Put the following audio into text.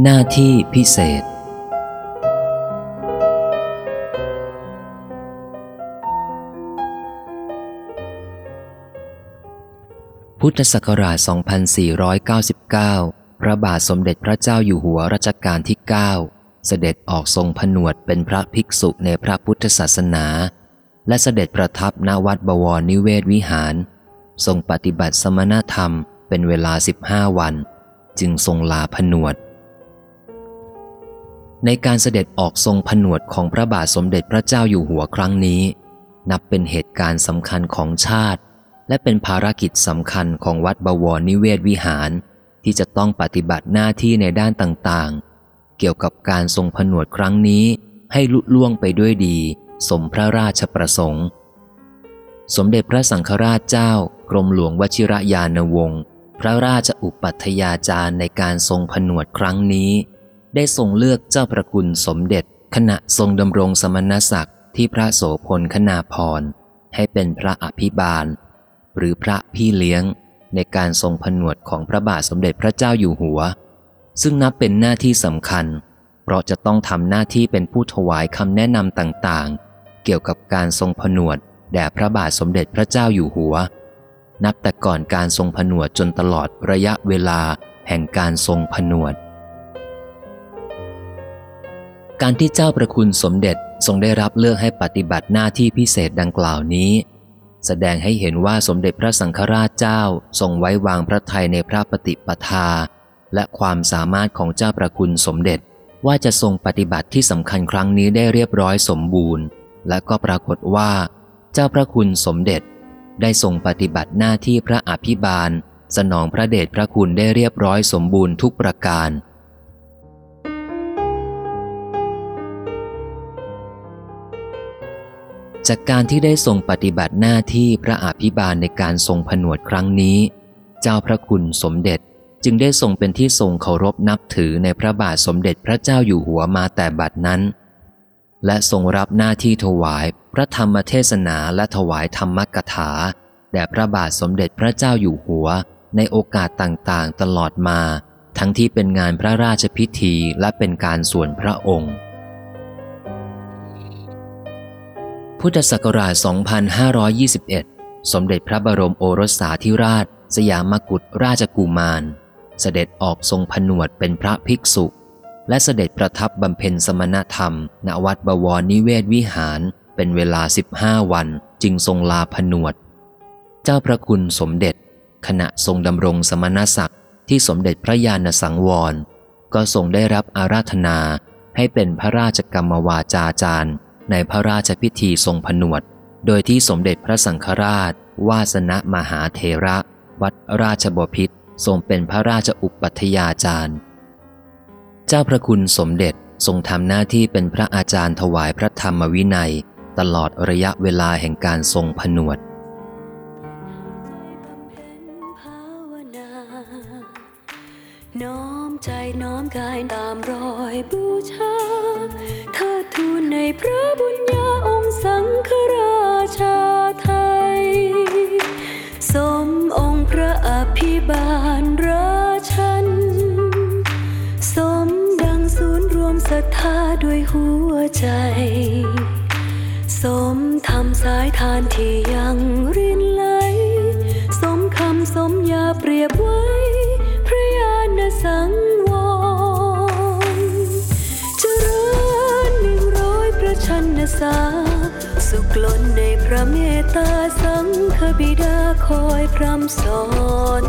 หน้าที่พิเศษ พุทธศักราช 2499 พระบาทสมเด็จพระเจ้าอยู่หัวรัชกาลที่ 9 เสด็จออกทรงผนวดเป็นพระภิกษุในพระพุทธศาสนา และเสด็จประทับณวัดบวรนิเวศวิหาร ทรงปฏิบัติสมณธรรมเป็นเวลา 15 วัน จึงทรงลาผนวด ในการเสด็จออกทรงผนวดของพระบาทสมเด็จพระเจ้าอยู่หัวครั้งนี้ นับเป็นเหตุการณ์สำคัญของชาติ และเป็นภารกิจสำคัญของวัดบวรนิเวศวิหาร ที่จะต้องปฏิบัติหน้าที่ในด้านต่างๆ เกี่ยวกับการทรงผนวดครั้งนี้ ให้ลุล่วงไปด้วยดี สมพระราชประสงค์ สมเด็จพระสังฆราชเจ้ากรมหลวงวชิรยานวงศ์พระราชอุปัฏยาจารย์ในการทรงผนวดครั้งนี้ ได้ทรงเลือกเจ้าประคุณสมเด็จ ขณะทรงดำรงสมณศักดิ์ที่พระโสพลคณาพรให้เป็นพระอภิบาล หรือพระพี่เลี้ยงในการทรงผนวดของพระบาทสมเด็จพระเจ้าอยู่หัว ซึ่งนับเป็นหน้าที่สำคัญ เพราะจะต้องทำหน้าที่เป็นผู้ถวายคำแนะนำต่างๆ เกี่ยวกับการทรงผนวดแด่พระบาทสมเด็จพระเจ้าอยู่หัว นับแต่ก่อนการทรงผนวดจนตลอดระยะเวลาแห่งการทรงผนวด การที่เจ้าประคุณสมเด็จทรงได้รับเลือกให้ปฏิบัติหน้าที่พิเศษดังกล่าวนี้ แสดงให้เห็นว่าสมเด็จพระสังฆราชเจ้าทรงไว้วางพระทัยในพระปฏิปทา และความสามารถของเจ้าประคุณสมเด็จว่าจะทรงปฏิบัติที่สำคัญครั้งนี้ได้เรียบร้อยสมบูรณ์ และก็ปรากฏว่า เจ้าพระคุณสมเด็จ ได้ทรงปฏิบัติหน้าที่พระอภิบาล สนองพระเดชพระคุณได้เรียบร้อยสมบูรณ์ทุกประการ จากการที่ได้ทรงปฏิบัติหน้าที่พระอภิบาลในการทรงผนวดครั้งนี้ เจ้าพระคุณสมเด็จจึงได้ทรงเป็นที่ทรงเคารพนับถือในพระบาทสมเด็จพระเจ้าอยู่หัวมาแต่บัดนั้น และทรงรับหน้าที่ถวายพระธรรมเทศนาและถวายธรรมกถาแด่พระบาทสมเด็จพระเจ้าอยู่หัว ในโอกาสต่างๆ ตลอดมา ทั้งที่เป็นงานพระราชพิธีและเป็นการส่วนพระองค์ พุทธศักราช 2521 สมเด็จพระบรมโอรสสาธิราช สยามกุฎราชกุมาร เสด็จออกทรงผนวดเป็นพระภิกษุ และเสด็จประทับบำเพ็ญสมณธรรม ณวัดบวรนิเวศวิหาร เป็นเวลา 15 วันจึงทรงลาผนวด เจ้าพระคุณสมเด็จ ขณะทรงดำรงสมณศักดิ์ที่สมเด็จพระญาณสังวร ก็ทรงได้รับอาราธนาให้เป็นพระราชกรรมวาจาจารย์ ในพระราชพิธีทรงผนวด โดยที่สมเด็จพระสังฆราช วาสนะมหาเทระ วัดราชบพิตรทรงเป็นพระราชอุปัฏยาจารย์ เจ้าพระคุณสมเด็จทรงทำหน้าที่เป็นพระอาจารย์ถวายพระธรรมวินัย ตลอดระยะเวลาแห่งการทรงผนวดน้อมใจน้อมกายตามรอยบูชาเธอ ทูลในพระบุญญาองค์สังฆราชาไทย สมองค์พระอภิบาลราชัน สมดังศูนย์รวมศรัทธาด้วยหัวใจ สมทำสายทานที่ยังริน สาสุขล้นในพระเมตตาสังฆบิดาคอยพร่ำสอน